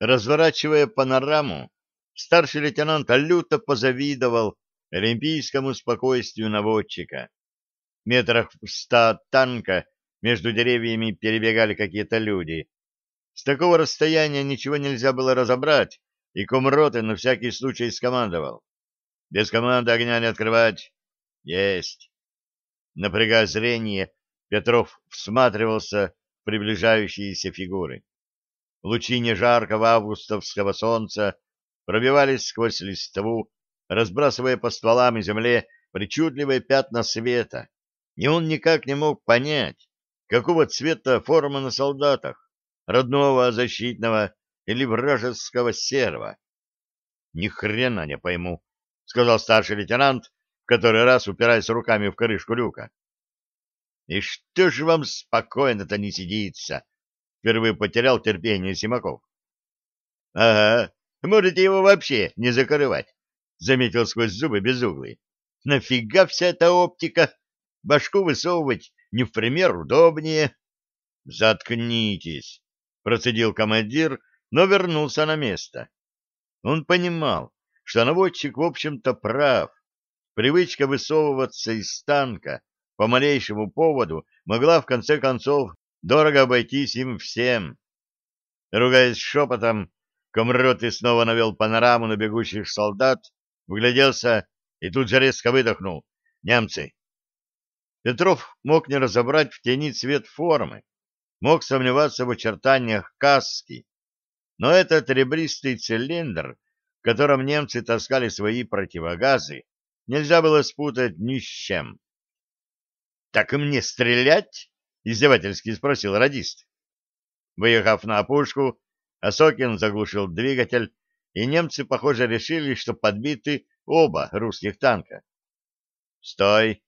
Разворачивая панораму, старший лейтенант люто позавидовал олимпийскому спокойствию наводчика. Метрах в ста от танка между деревьями перебегали какие-то люди. С такого расстояния ничего нельзя было разобрать, и комроты на всякий случай скомандовал. Без команды огня не открывать. Есть. Напрягая зрение, Петров всматривался в приближающиеся фигуры. Лучи нежаркого августовского солнца пробивались сквозь листву, разбрасывая по стволам и земле причудливые пятна света, и он никак не мог понять, какого цвета форма на солдатах, родного, защитного или вражеского серва. Ни хрена не пойму, сказал старший лейтенант, в который раз упираясь руками в крышку люка. И что же вам спокойно-то не сидится? Впервые потерял терпение Симаков. Ага, можете его вообще не закрывать, заметил сквозь зубы безуглый. Нафига вся эта оптика? Башку высовывать не в пример удобнее. Заткнитесь, процедил командир, но вернулся на место. Он понимал, что наводчик, в общем-то, прав. Привычка высовываться из танка по малейшему поводу могла, в конце концов, дорого обойтись им всем. Ругаясь шепотом, Комроты снова навел панораму на бегущих солдат, вгляделся и тут же резко выдохнул. «Немцы!» Петров мог не разобрать в тени цвет формы, мог сомневаться в очертаниях каски, но этот ребристый цилиндр в котором немцы таскали свои противогазы, нельзя было спутать ни с чем. — Так и мне стрелять? — издевательски спросил радист. Выехав на опушку, Осокин заглушил двигатель, и немцы, похоже, решили, что подбиты оба русских танка. — Стой!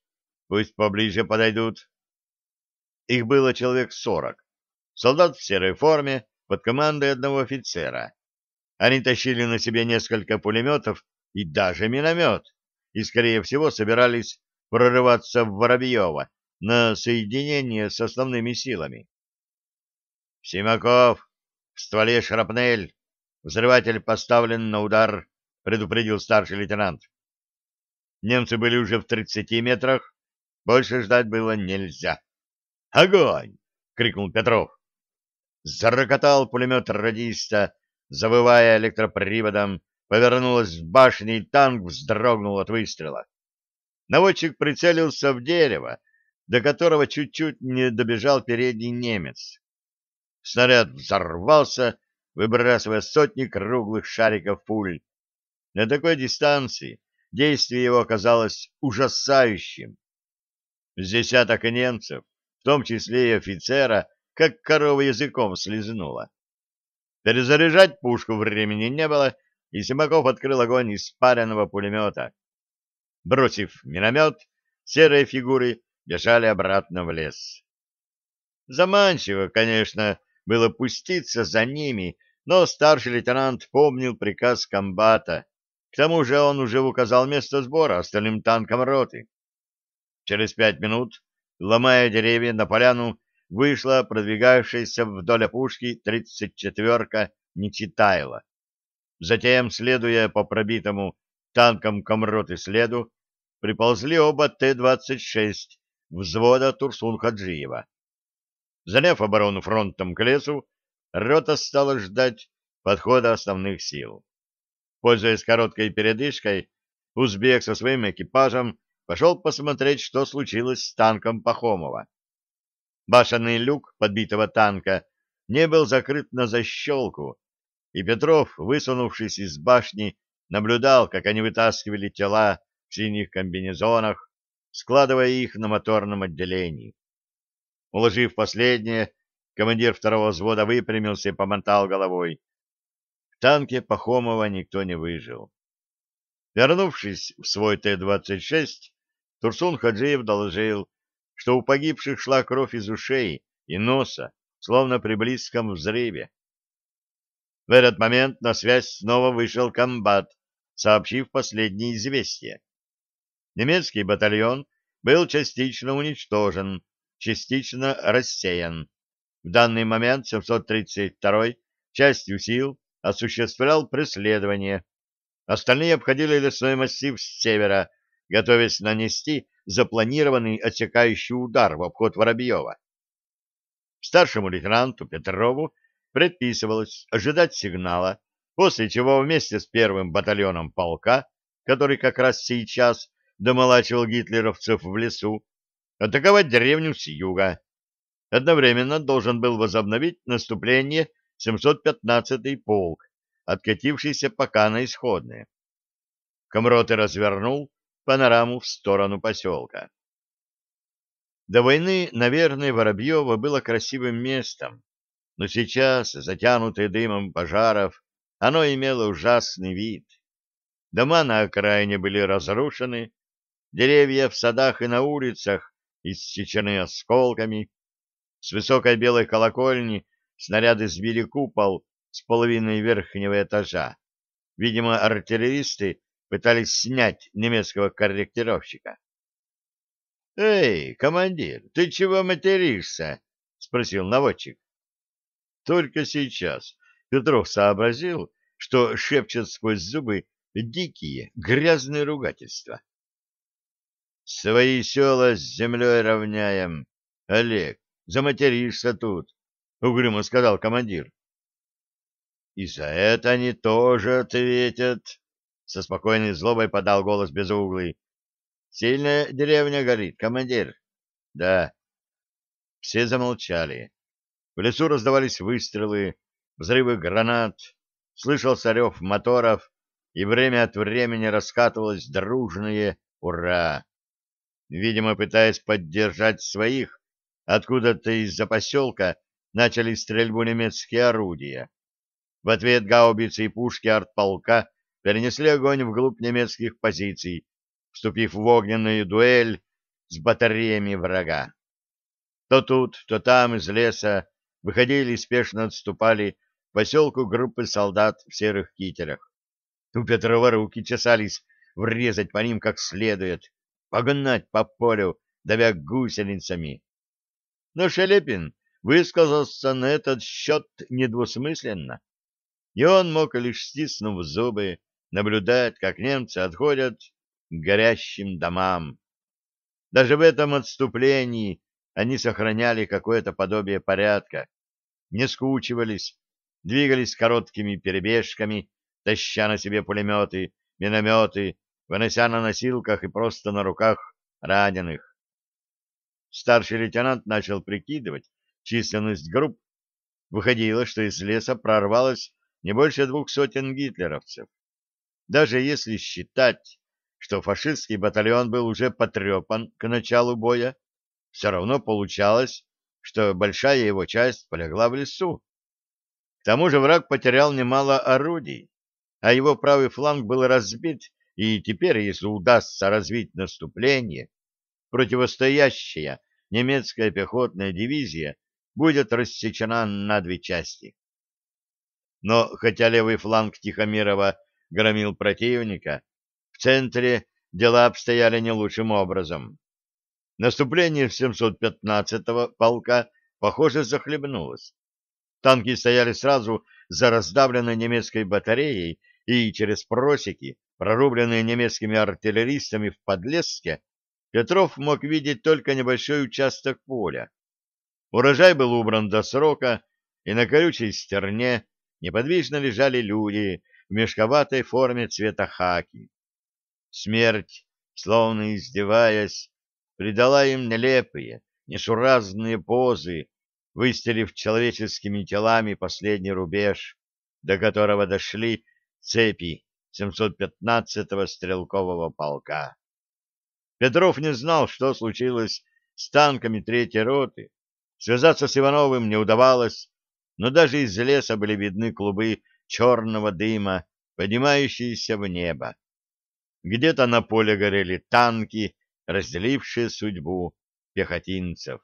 Пусть поближе подойдут. Их было человек сорок. Солдат в серой форме под командой одного офицера. Они тащили на себе несколько пулеметов и даже миномет, и, скорее всего, собирались прорываться в Воробьево на соединение с основными силами. «Симаков, в стволе шрапнель, взрыватель поставлен на удар», — предупредил старший лейтенант. Немцы были уже в тридцати метрах, больше ждать было нельзя. «Огонь!» — крикнул Петров. Зарокотал пулемет радиста, завывая электроприводом, повернулась в башне, и танк вздрогнул от выстрела. Наводчик прицелился в дерево, до которого чуть-чуть не добежал передний немец. Снаряд взорвался, выбрасывая сотни круглых шариков пуль. На такой дистанции действие его оказалось ужасающим. С десяток немцев, в том числе и офицера, как корова языком слезнула. Перезаряжать пушку времени не было, и Симаков открыл огонь из спаренного пулемета. Бросив миномет, серые фигуры бежали обратно в лес. Заманчиво, конечно, было пуститься за ними, но старший лейтенант помнил приказ комбата. К тому же он уже указал место сбора остальным танкам роты. Через пять минут, ломая деревья на поляну, вышла продвигавшаяся вдоль опушки тридцать четверка Нечитайла. Затем, следуя по пробитому танкам комроты следу, приползли оба Т-26 взвода Турсун-Хаджиева. Заняв оборону фронтом к лесу, рота стала ждать подхода основных сил. Пользуясь короткой передышкой, узбек со своим экипажем пошел посмотреть, что случилось с танком Пахомова. Башенный люк подбитого танка не был закрыт на защелку, и Петров, высунувшись из башни, наблюдал, как они вытаскивали тела в синих комбинезонах, складывая их на моторном отделении. Уложив последнее, командир второго взвода выпрямился и помотал головой. В танке Пахомова никто не выжил. Вернувшись в свой Т-26, Турсун Хаджиев доложил, что у погибших шла кровь из ушей и носа, словно при близком взрыве. В этот момент на связь снова вышел комбат, сообщив последние известия. Немецкий батальон был частично уничтожен, частично рассеян. В данный момент 732-й частью сил осуществлял преследование. Остальные обходили лесной массив с севера, готовясь нанести запланированный отсекающий удар в обход Воробьева. Старшему лейтенанту Петрову предписывалось ожидать сигнала, после чего вместе с первым батальоном полка, который как раз сейчас домолачивал гитлеровцев в лесу, атаковать деревню с юга. Одновременно должен был возобновить наступление 715-й полк, откатившийся пока на исходные. Комроты развернул панораму в сторону поселка. До войны, наверное, Воробьево было красивым местом, но сейчас, затянутое дымом пожаров, оно имело ужасный вид. Дома на окраине были разрушены, деревья в садах и на улицах иссечены осколками, с высокой белой колокольни снаряды сбили купол с половиной верхнего этажа. Видимо, артиллеристы пытались снять немецкого корректировщика. — Эй, командир, ты чего материшься? — спросил наводчик. Только сейчас Петров сообразил, что шепчет сквозь зубы дикие, грязные ругательства. — Свои села с землей равняем. Олег, заматеришься тут, — угрюмо сказал командир. — И за это они тоже ответят, — со спокойной злобой подал голос безуглый. — Сильная деревня горит, командир? — Да. Все замолчали. В лесу раздавались выстрелы, взрывы гранат, слышался рев моторов, и время от времени раскатывалось дружное «Ура!». Видимо, пытаясь поддержать своих, Откуда-то из-за поселка начали стрельбу немецкие орудия. В ответ гаубицы и пушки артполка перенесли огонь вглубь немецких позиций, вступив в огненную дуэль с батареями врага. То тут, то там из леса выходили и спешно отступали к поселку группы солдат в серых кителях. У Петрова руки чесались врезать по ним как следует, погнать по полю, давя гусеницами. Но Шелепин высказался на этот счет недвусмысленно, и он мог лишь стиснув зубы наблюдать, как немцы отходят к горящим домам. Даже в этом отступлении они сохраняли какое-то подобие порядка, не скучивались, двигались короткими перебежками, таща на себе пулеметы, минометы, вынося на носилках и просто на руках раненых. Старший лейтенант начал прикидывать численность групп. Выходило, что из леса прорвалось не больше двух сотен гитлеровцев. Даже если считать, что фашистский батальон был уже потрепан к началу боя, все равно получалось, что большая его часть полегла в лесу. К тому же враг потерял немало орудий, а его правый фланг был разбит, и теперь, если удастся развить наступление, противостоящая немецкая пехотная дивизия будет рассечена на две части. Но хотя левый фланг Тихомирова громил противника, в центре дела обстояли не лучшим образом. Наступление 715-го полка, похоже, захлебнулось. Танки стояли сразу за раздавленной немецкой батареей, и через просеки, прорубленные немецкими артиллеристами в Подлеске, Петров мог видеть только небольшой участок поля. Урожай был убран до срока, и на колючей стерне неподвижно лежали люди в мешковатой форме цвета хаки. Смерть, словно издеваясь, придала им нелепые, несуразные позы, выстелив человеческими телами последний рубеж, до которого дошли цепи 715-го стрелкового полка. Петров не знал, что случилось с танками третьей роты. Связаться с Ивановым не удавалось, но даже из леса были видны клубы черного дыма, поднимающиеся в небо. Где-то на поле горели танки, разделившие судьбу пехотинцев.